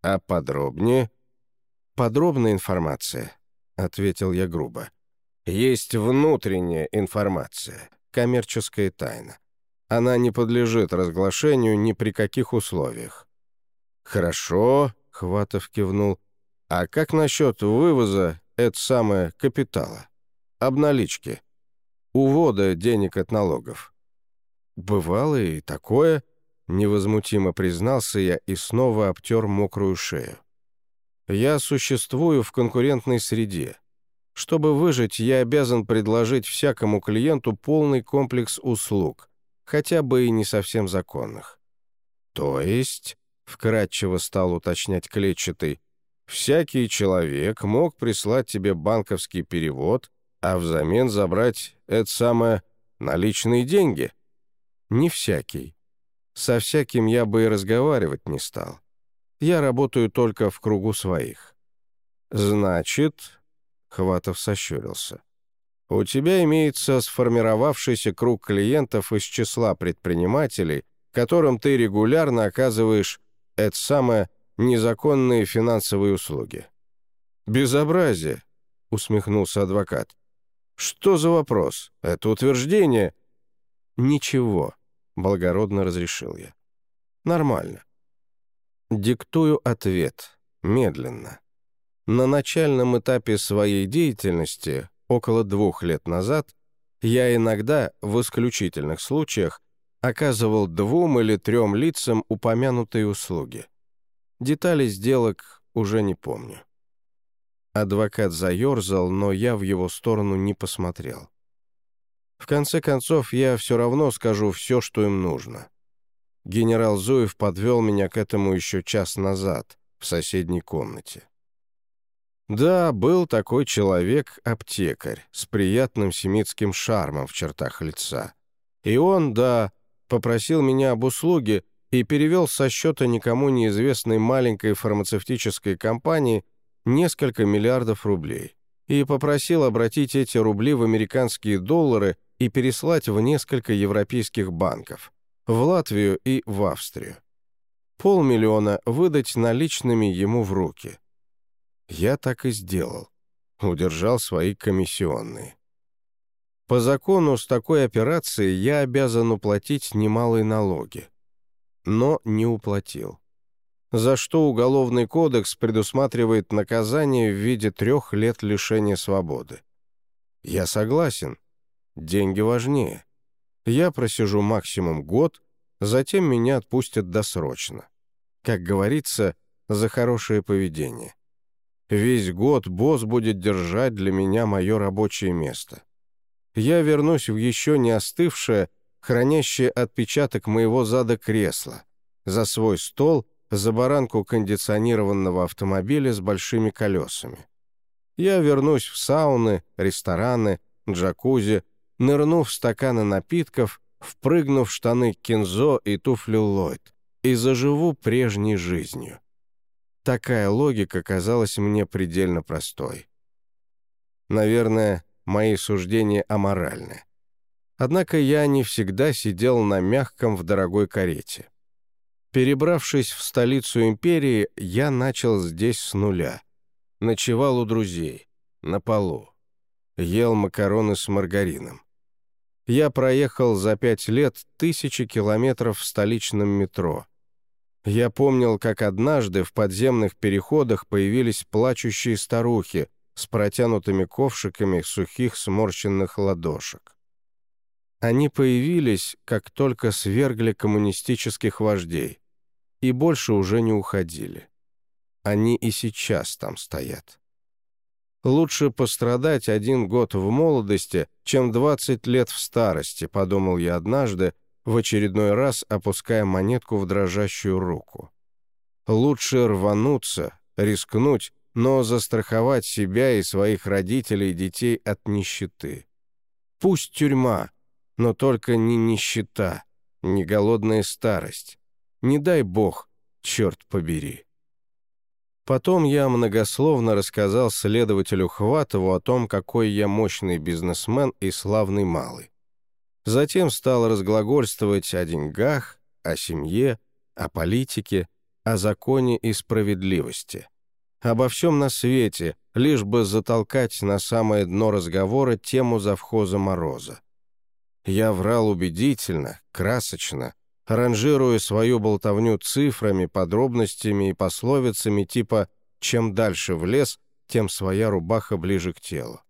А подробнее? Подробная информация, ответил я грубо. Есть внутренняя информация, коммерческая тайна. Она не подлежит разглашению ни при каких условиях. «Хорошо», — Хватов кивнул. «А как насчет вывоза, это самое, капитала?» обналички, увода денег от налогов. Бывало и такое, невозмутимо признался я и снова обтер мокрую шею. Я существую в конкурентной среде. Чтобы выжить, я обязан предложить всякому клиенту полный комплекс услуг, хотя бы и не совсем законных. То есть, вкратчиво стал уточнять клетчатый, всякий человек мог прислать тебе банковский перевод а взамен забрать это самое наличные деньги? Не всякий. Со всяким я бы и разговаривать не стал. Я работаю только в кругу своих. Значит, Хватов сощурился. У тебя имеется сформировавшийся круг клиентов из числа предпринимателей, которым ты регулярно оказываешь это самое незаконные финансовые услуги. «Безобразие», — усмехнулся адвокат. «Что за вопрос? Это утверждение?» «Ничего», — благородно разрешил я. «Нормально». Диктую ответ. Медленно. На начальном этапе своей деятельности, около двух лет назад, я иногда, в исключительных случаях, оказывал двум или трем лицам упомянутые услуги. Детали сделок уже не помню. Адвокат заерзал, но я в его сторону не посмотрел. В конце концов, я все равно скажу все, что им нужно. Генерал Зуев подвел меня к этому еще час назад, в соседней комнате. Да, был такой человек-аптекарь с приятным семитским шармом в чертах лица. И он, да, попросил меня об услуге и перевел со счета никому неизвестной маленькой фармацевтической компании несколько миллиардов рублей и попросил обратить эти рубли в американские доллары и переслать в несколько европейских банков, в Латвию и в Австрию. Полмиллиона выдать наличными ему в руки. Я так и сделал. Удержал свои комиссионные. По закону с такой операцией я обязан уплатить немалые налоги. Но не уплатил за что Уголовный кодекс предусматривает наказание в виде трех лет лишения свободы. Я согласен. Деньги важнее. Я просижу максимум год, затем меня отпустят досрочно. Как говорится, за хорошее поведение. Весь год босс будет держать для меня мое рабочее место. Я вернусь в еще не остывшее, хранящее отпечаток моего зада кресло, за свой стол — за баранку кондиционированного автомобиля с большими колесами. Я вернусь в сауны, рестораны, джакузи, нырну в стаканы напитков, впрыгну в штаны кинзо и туфли Ллойд, и заживу прежней жизнью. Такая логика казалась мне предельно простой. Наверное, мои суждения аморальны. Однако я не всегда сидел на мягком в дорогой карете. Перебравшись в столицу империи, я начал здесь с нуля. Ночевал у друзей, на полу. Ел макароны с маргарином. Я проехал за пять лет тысячи километров в столичном метро. Я помнил, как однажды в подземных переходах появились плачущие старухи с протянутыми ковшиками сухих сморщенных ладошек. Они появились, как только свергли коммунистических вождей, и больше уже не уходили. Они и сейчас там стоят. «Лучше пострадать один год в молодости, чем двадцать лет в старости», подумал я однажды, в очередной раз опуская монетку в дрожащую руку. «Лучше рвануться, рискнуть, но застраховать себя и своих родителей и детей от нищеты. Пусть тюрьма, но только не нищета, не голодная старость. Не дай бог, черт побери. Потом я многословно рассказал следователю Хватову о том, какой я мощный бизнесмен и славный малый. Затем стал разглагольствовать о деньгах, о семье, о политике, о законе и справедливости. Обо всем на свете, лишь бы затолкать на самое дно разговора тему завхоза Мороза. Я врал убедительно, красочно, ранжируя свою болтовню цифрами, подробностями и пословицами типа «чем дальше в лес, тем своя рубаха ближе к телу».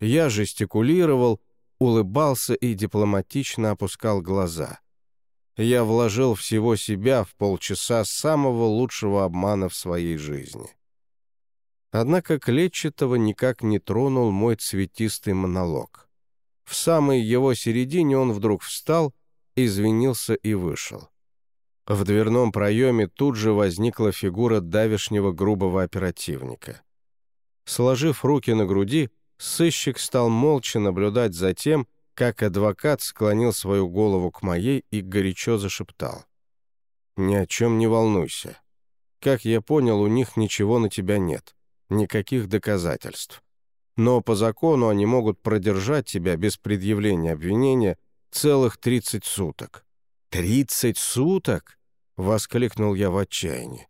Я жестикулировал, улыбался и дипломатично опускал глаза. Я вложил всего себя в полчаса самого лучшего обмана в своей жизни. Однако Клетчатого никак не тронул мой цветистый монолог. В самой его середине он вдруг встал, извинился и вышел. В дверном проеме тут же возникла фигура давешнего грубого оперативника. Сложив руки на груди, сыщик стал молча наблюдать за тем, как адвокат склонил свою голову к моей и горячо зашептал. «Ни о чем не волнуйся. Как я понял, у них ничего на тебя нет, никаких доказательств но по закону они могут продержать тебя без предъявления обвинения целых 30 суток. «Тридцать суток?» — воскликнул я в отчаянии.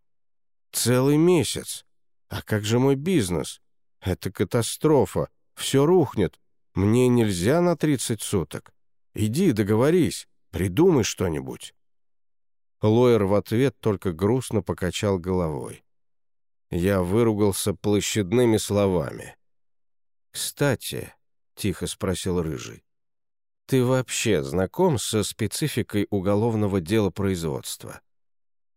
«Целый месяц. А как же мой бизнес? Это катастрофа. Все рухнет. Мне нельзя на 30 суток. Иди, договорись, придумай что-нибудь». Лоер в ответ только грустно покачал головой. Я выругался площадными словами. «Кстати», — тихо спросил Рыжий, «ты вообще знаком со спецификой уголовного дела производства?»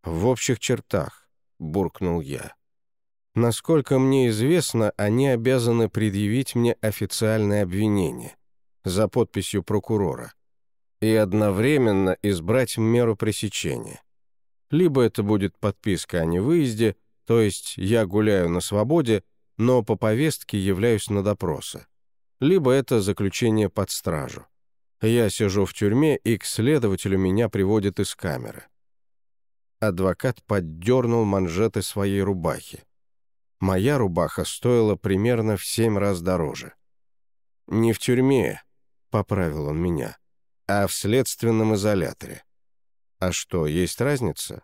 «В общих чертах», — буркнул я. «Насколько мне известно, они обязаны предъявить мне официальное обвинение за подписью прокурора и одновременно избрать меру пресечения. Либо это будет подписка о невыезде, то есть я гуляю на свободе, но по повестке являюсь на допросы. Либо это заключение под стражу. Я сижу в тюрьме, и к следователю меня приводят из камеры. Адвокат поддернул манжеты своей рубахи. Моя рубаха стоила примерно в семь раз дороже. «Не в тюрьме», — поправил он меня, — «а в следственном изоляторе». «А что, есть разница?»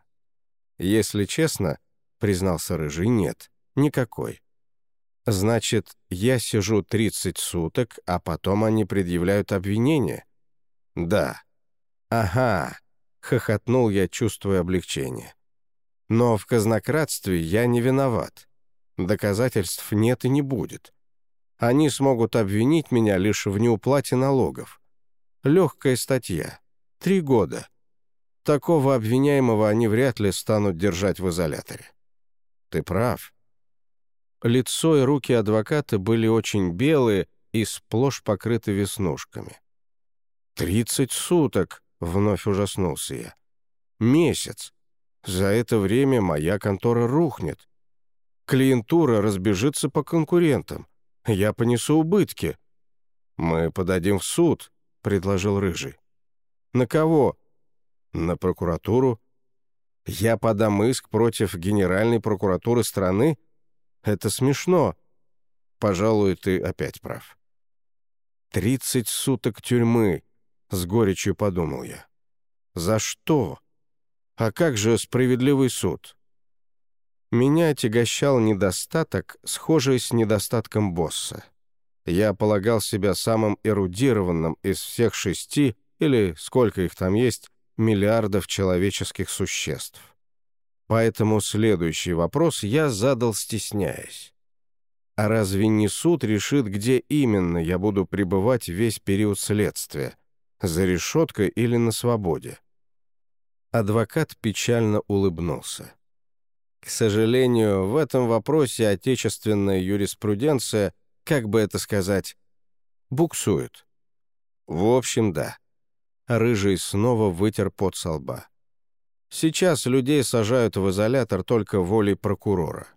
«Если честно», — признался Рыжий, — «нет, никакой. Значит, я сижу 30 суток, а потом они предъявляют обвинение? Да. Ага, хохотнул я, чувствуя облегчение. Но в казнократстве я не виноват. Доказательств нет и не будет. Они смогут обвинить меня лишь в неуплате налогов. Легкая статья. Три года. Такого обвиняемого они вряд ли станут держать в изоляторе. Ты прав. Лицо и руки адвоката были очень белые и сплошь покрыты веснушками. «Тридцать суток!» — вновь ужаснулся я. «Месяц! За это время моя контора рухнет. Клиентура разбежится по конкурентам. Я понесу убытки». «Мы подадим в суд», — предложил Рыжий. «На кого?» «На прокуратуру». Я подам иск против Генеральной прокуратуры страны? Это смешно. Пожалуй, ты опять прав. «Тридцать суток тюрьмы», — с горечью подумал я. «За что? А как же справедливый суд?» Меня отягощал недостаток, схожий с недостатком босса. Я полагал себя самым эрудированным из всех шести, или сколько их там есть, миллиардов человеческих существ. Поэтому следующий вопрос я задал, стесняясь. А разве не суд решит, где именно я буду пребывать весь период следствия? За решеткой или на свободе? Адвокат печально улыбнулся. К сожалению, в этом вопросе отечественная юриспруденция, как бы это сказать, буксует. В общем, да. Рыжий снова вытер пот со лба. Сейчас людей сажают в изолятор только волей прокурора.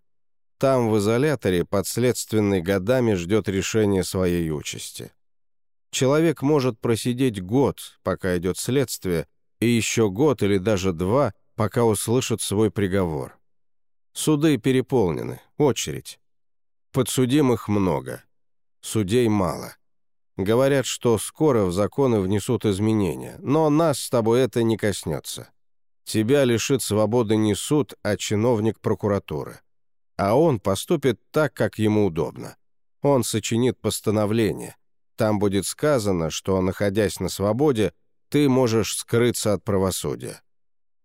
Там, в изоляторе, подследственный годами ждет решения своей участи. Человек может просидеть год, пока идет следствие, и еще год или даже два, пока услышит свой приговор. Суды переполнены, очередь. Подсудимых много, судей мало. Говорят, что скоро в законы внесут изменения, но нас с тобой это не коснется. Тебя лишит свободы не суд, а чиновник прокуратуры а он поступит так, как ему удобно. Он сочинит постановление. Там будет сказано, что, находясь на свободе, ты можешь скрыться от правосудия.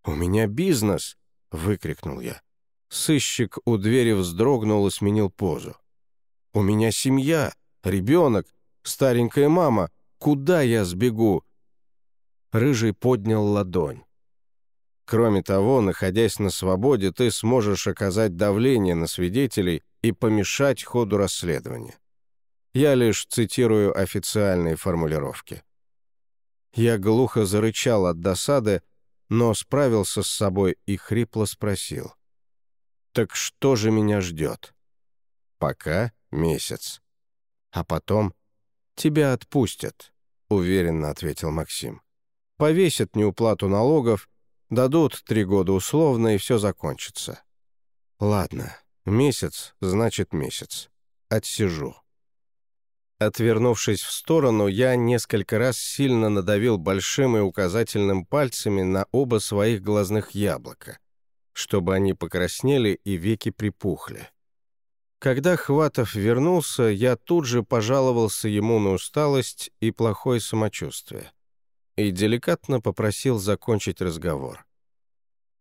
«У меня бизнес!» — выкрикнул я. Сыщик у двери вздрогнул и сменил позу. «У меня семья, ребенок, старенькая мама. Куда я сбегу?» Рыжий поднял ладонь. Кроме того, находясь на свободе, ты сможешь оказать давление на свидетелей и помешать ходу расследования. Я лишь цитирую официальные формулировки. Я глухо зарычал от досады, но справился с собой и хрипло спросил. «Так что же меня ждет?» «Пока месяц. А потом тебя отпустят», — уверенно ответил Максим. «Повесят неуплату налогов, Дадут три года условно, и все закончится. Ладно, месяц значит месяц. Отсижу. Отвернувшись в сторону, я несколько раз сильно надавил большим и указательным пальцами на оба своих глазных яблока, чтобы они покраснели и веки припухли. Когда Хватов вернулся, я тут же пожаловался ему на усталость и плохое самочувствие и деликатно попросил закончить разговор.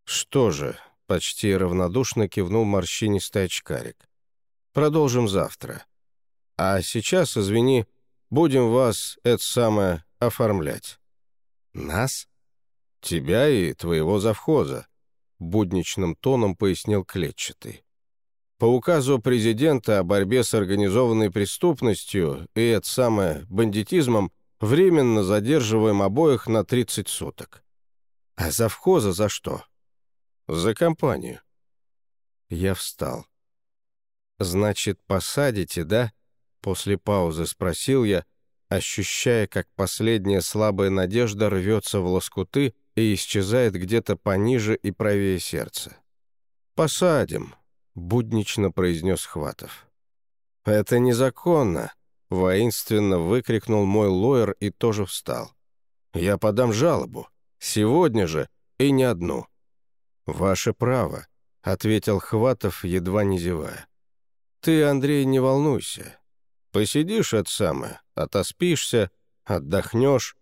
«Что же?» — почти равнодушно кивнул морщинистый очкарик. «Продолжим завтра. А сейчас, извини, будем вас, это самое, оформлять». «Нас?» «Тебя и твоего завхоза», — будничным тоном пояснил клетчатый. По указу президента о борьбе с организованной преступностью и, это самое, бандитизмом — Временно задерживаем обоих на 30 суток. А завхоза за что? За компанию. Я встал. Значит, посадите, да? После паузы спросил я, ощущая, как последняя слабая надежда рвется в лоскуты и исчезает где-то пониже и правее сердца. «Посадим», — буднично произнес Хватов. «Это незаконно», Воинственно выкрикнул мой лоер и тоже встал. «Я подам жалобу. Сегодня же и не одну». «Ваше право», — ответил Хватов, едва не зевая. «Ты, Андрей, не волнуйся. Посидишь от самое, отоспишься, отдохнешь.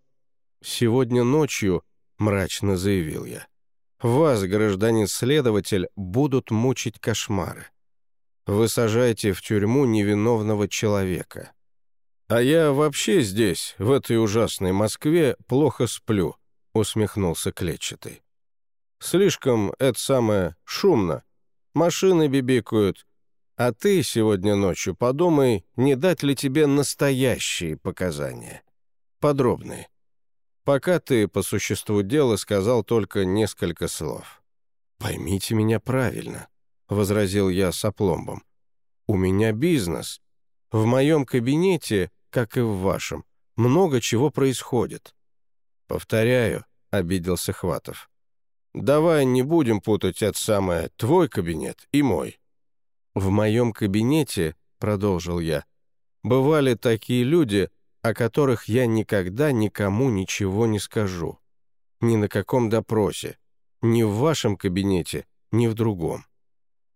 Сегодня ночью, — мрачно заявил я, — вас, гражданин-следователь, будут мучить кошмары. Вы сажаете в тюрьму невиновного человека. «А я вообще здесь, в этой ужасной Москве, плохо сплю», — усмехнулся клетчатый. «Слишком, это самое, шумно. Машины бибикают. А ты сегодня ночью подумай, не дать ли тебе настоящие показания. Подробные. Пока ты по существу дела сказал только несколько слов. «Поймите меня правильно», — возразил я с опломбом. «У меня бизнес. В моем кабинете как и в вашем. Много чего происходит». «Повторяю», — обиделся Хватов. Давай не будем путать это самое твой кабинет и мой». «В моем кабинете», — продолжил я, — «бывали такие люди, о которых я никогда никому ничего не скажу. Ни на каком допросе. Ни в вашем кабинете, ни в другом.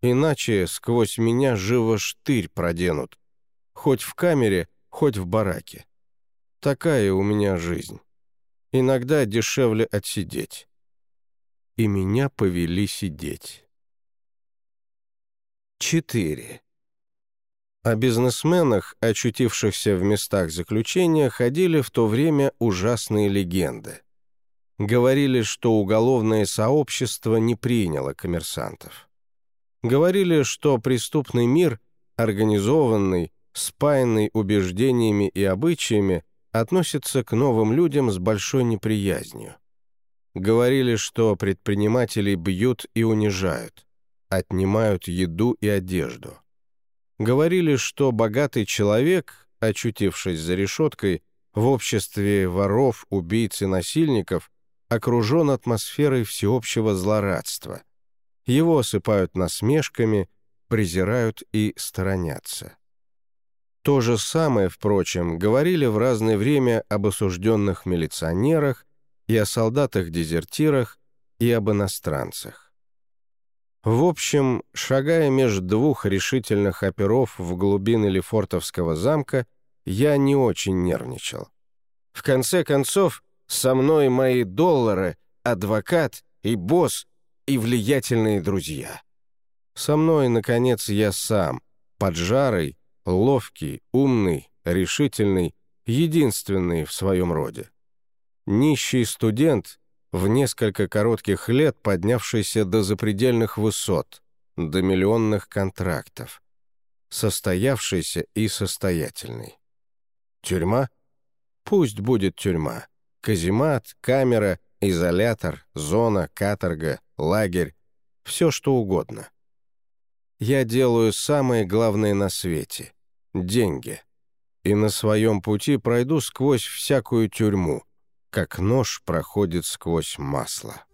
Иначе сквозь меня живо штырь проденут. Хоть в камере, хоть в бараке. Такая у меня жизнь. Иногда дешевле отсидеть. И меня повели сидеть. 4. О бизнесменах, очутившихся в местах заключения, ходили в то время ужасные легенды. Говорили, что уголовное сообщество не приняло коммерсантов. Говорили, что преступный мир, организованный, спаянный убеждениями и обычаями, относится к новым людям с большой неприязнью. Говорили, что предпринимателей бьют и унижают, отнимают еду и одежду. Говорили, что богатый человек, очутившись за решеткой, в обществе воров, убийц и насильников, окружен атмосферой всеобщего злорадства. Его осыпают насмешками, презирают и сторонятся. То же самое, впрочем, говорили в разное время об осужденных милиционерах и о солдатах-дезертирах и об иностранцах. В общем, шагая между двух решительных оперов в глубины Лефортовского замка, я не очень нервничал. В конце концов, со мной мои доллары, адвокат и босс, и влиятельные друзья. Со мной, наконец, я сам, поджарый, ловкий, умный, решительный, единственный в своем роде. Нищий студент, в несколько коротких лет поднявшийся до запредельных высот, до миллионных контрактов, состоявшийся и состоятельный. Тюрьма? Пусть будет тюрьма. Каземат, камера, изолятор, зона, каторга, лагерь, все что угодно. Я делаю самое главное на свете — деньги. И на своем пути пройду сквозь всякую тюрьму — как нож проходит сквозь масло.